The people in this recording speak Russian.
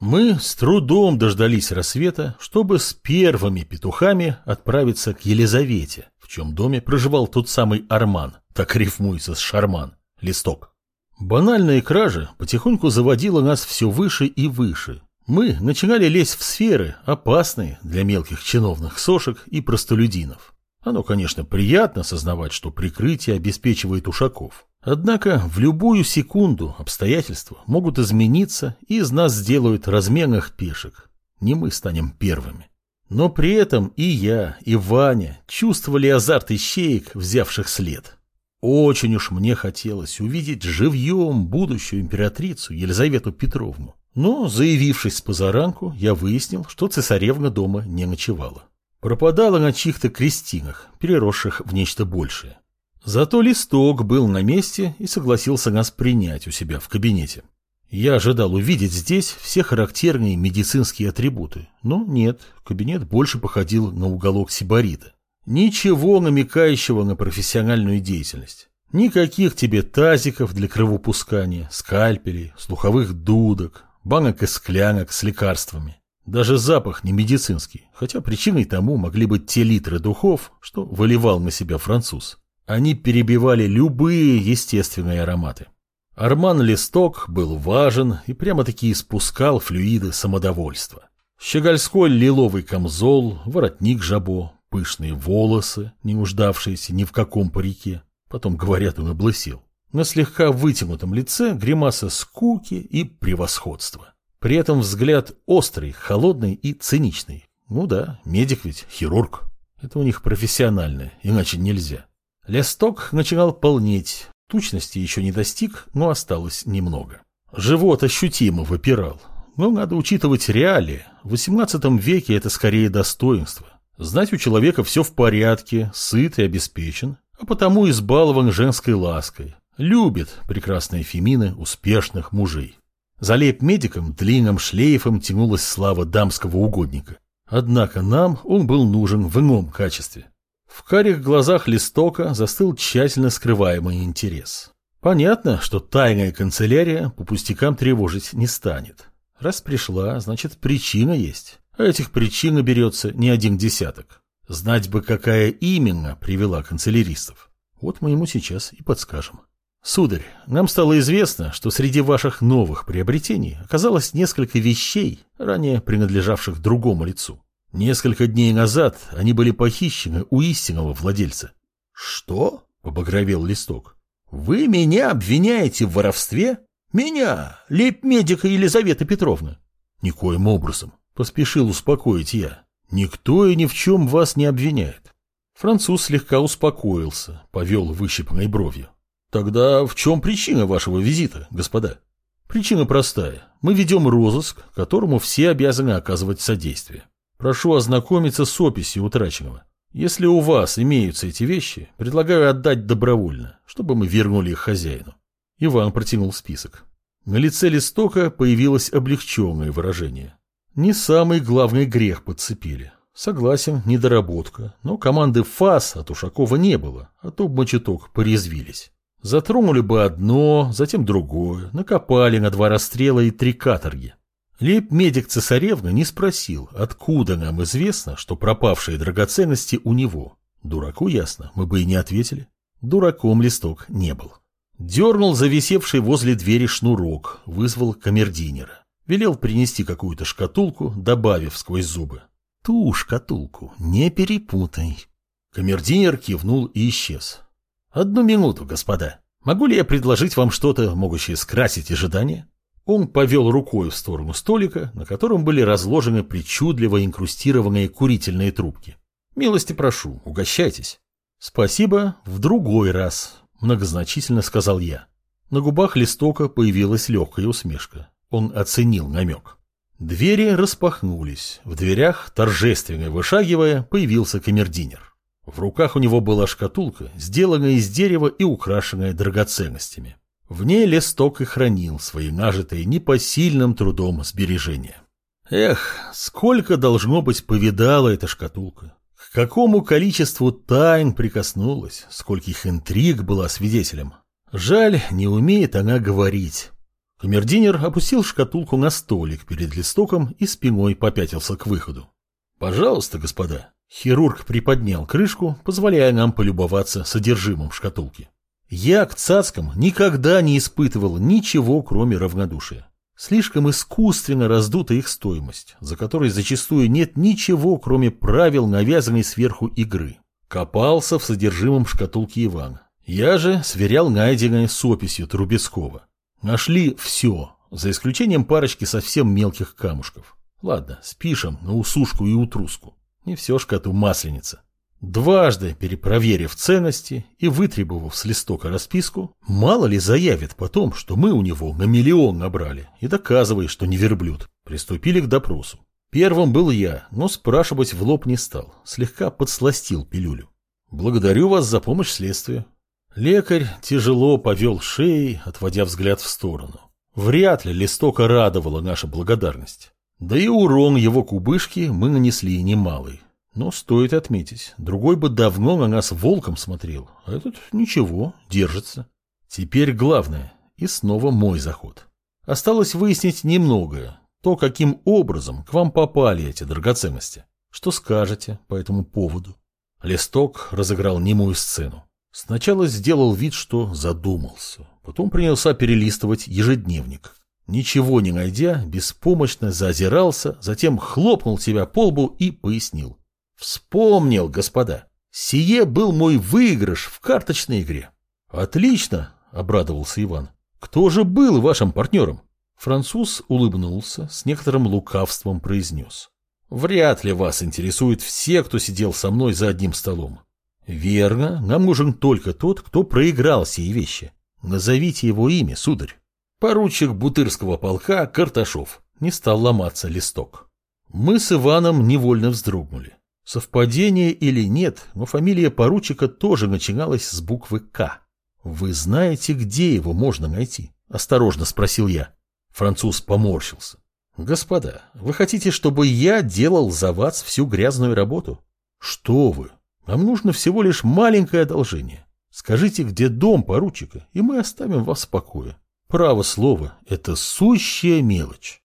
Мы с трудом дождались рассвета, чтобы с первыми петухами отправиться к Елизавете, в чем доме проживал тот самый Арман, так рифмуется с Шарман, листок. Банальная кража потихоньку заводила нас все выше и выше. Мы начинали лезть в сферы, опасные для мелких чиновных сошек и простолюдинов. Оно, конечно, приятно сознавать, что прикрытие обеспечивает ушаков. Однако в любую секунду обстоятельства могут измениться и из нас сделают разменных пешек. Не мы станем первыми. Но при этом и я, и Ваня чувствовали азарт ищеек, взявших след. Очень уж мне хотелось увидеть живьем будущую императрицу Елизавету Петровну. Но, заявившись с позаранку, я выяснил, что цесаревна дома не ночевала. Пропадала на чьих-то крестинах, переросших в нечто большее. Зато листок был на месте и согласился нас принять у себя в кабинете. Я ожидал увидеть здесь все характерные медицинские атрибуты, но нет, кабинет больше походил на уголок сибарита. Ничего намекающего на профессиональную деятельность. Никаких тебе тазиков для кровопускания, скальпелей, слуховых дудок, банок и склянок с лекарствами. Даже запах не медицинский, хотя причиной тому могли быть те литры духов, что выливал на себя француз. Они перебивали любые естественные ароматы. Арман Листок был важен и прямо-таки испускал флюиды самодовольства. Щегольской лиловый камзол, воротник жабо, пышные волосы, не нуждавшиеся ни в каком парике. Потом, говорят, он облысел. На слегка вытянутом лице гримаса скуки и превосходства. При этом взгляд острый, холодный и циничный. Ну да, медик ведь, хирург. Это у них профессиональное, иначе нельзя. Листок начинал полнеть. Тучности еще не достиг, но осталось немного. Живот ощутимо выпирал. Но надо учитывать реалии. В XVIII веке это скорее достоинство. Знать у человека все в порядке, сыт и обеспечен, а потому избалован женской лаской. Любит прекрасные фемины успешных мужей. За лейб-медиком длинным шлейфом тянулась слава дамского угодника. Однако нам он был нужен в ином качестве. В карих глазах листока застыл тщательно скрываемый интерес. Понятно, что тайная канцелярия по пустякам тревожить не станет. Раз пришла, значит причина есть. А этих причин берется не один десяток. Знать бы, какая именно привела канцеляристов. Вот мы ему сейчас и подскажем. Сударь, нам стало известно, что среди ваших новых приобретений оказалось несколько вещей, ранее принадлежавших другому лицу. Несколько дней назад они были похищены у истинного владельца. Что? Побагровел листок. Вы меня обвиняете в воровстве? Меня, лейб-медика Елизавета Петровна? Никоим образом. Поспешил успокоить я. Никто и ни в чем вас не обвиняет. Француз слегка успокоился, повел выщипанной бровью. Тогда в чем причина вашего визита, господа? Причина простая. Мы ведем розыск, которому все обязаны оказывать содействие. Прошу ознакомиться с описью утраченного. Если у вас имеются эти вещи, предлагаю отдать добровольно, чтобы мы вернули их хозяину. Иван протянул список. На лице листока появилось облегченное выражение. Не самый главный грех подцепили. Согласен, недоработка, но команды ФАС от Ушакова не было, а то мочеток порезвились. Затронули бы одно, затем другое, накопали на два расстрела и три каторги. Лейб-медик цесаревны не спросил, откуда нам известно, что пропавшие драгоценности у него. Дураку ясно, мы бы и не ответили. Дураком листок не был. Дернул зависевший возле двери шнурок, вызвал камердинера, Велел принести какую-то шкатулку, добавив сквозь зубы. Ту шкатулку не перепутай. Камердинер кивнул и исчез. «Одну минуту, господа. Могу ли я предложить вам что-то, могущее скрасить ожидания?» Он повел рукой в сторону столика, на котором были разложены причудливо инкрустированные курительные трубки. «Милости прошу, угощайтесь». «Спасибо, в другой раз», — многозначительно сказал я. На губах листока появилась легкая усмешка. Он оценил намек. Двери распахнулись. В дверях, торжественно вышагивая, появился камердинер. В руках у него была шкатулка, сделанная из дерева и украшенная драгоценностями. В ней листок и хранил свои нажитые непосильным трудом сбережения. Эх, сколько должно быть повидала эта шкатулка. К какому количеству тайн прикоснулась, скольких интриг была свидетелем. Жаль, не умеет она говорить. Камердинер опустил шкатулку на столик перед листоком и спиной попятился к выходу. «Пожалуйста, господа». Хирург приподнял крышку, позволяя нам полюбоваться содержимым шкатулки. Я к цацкам никогда не испытывал ничего, кроме равнодушия. Слишком искусственно раздута их стоимость, за которой зачастую нет ничего, кроме правил, навязанной сверху игры. Копался в содержимом шкатулки Ивана. Я же сверял найденное с описью Трубецкого. Нашли все, за исключением парочки совсем мелких камушков. Ладно, спишем на усушку и утруску. Не все шкату масленица. Дважды перепроверив ценности и вытребовав с листока расписку, мало ли заявит потом, что мы у него на миллион набрали, и доказывая, что не верблюд. Приступили к допросу. Первым был я, но спрашивать в лоб не стал, слегка подсластил пилюлю. Благодарю вас за помощь следствию. Лекарь тяжело повел шеей, отводя взгляд в сторону. Вряд ли листока радовала наша благодарность. Да и урон его кубышки мы нанесли немалый. Но стоит отметить, другой бы давно на нас волком смотрел, а этот ничего, держится. Теперь главное, и снова мой заход. Осталось выяснить немногое, то, каким образом к вам попали эти драгоценности. Что скажете по этому поводу? Листок разыграл немую сцену. Сначала сделал вид, что задумался, потом принялся перелистывать ежедневник. Ничего не найдя, беспомощно зазирался, затем хлопнул себя по лбу и пояснил. Вспомнил, господа. Сие был мой выигрыш в карточной игре. Отлично, обрадовался Иван. Кто же был вашим партнером? Француз улыбнулся, с некоторым лукавством произнес. Вряд ли вас интересуют все, кто сидел со мной за одним столом. Верно, нам нужен только тот, кто проиграл сие вещи. Назовите его имя, сударь. Поручик Бутырского полка Карташов. Не стал ломаться листок. Мы с Иваном невольно вздрогнули. Совпадение или нет, но фамилия поручика тоже начиналась с буквы «К». «Вы знаете, где его можно найти?» – осторожно спросил я. Француз поморщился. «Господа, вы хотите, чтобы я делал за вас всю грязную работу?» «Что вы? Нам нужно всего лишь маленькое одолжение. Скажите, где дом поручика, и мы оставим вас в покое. Право слово, это сущая мелочь».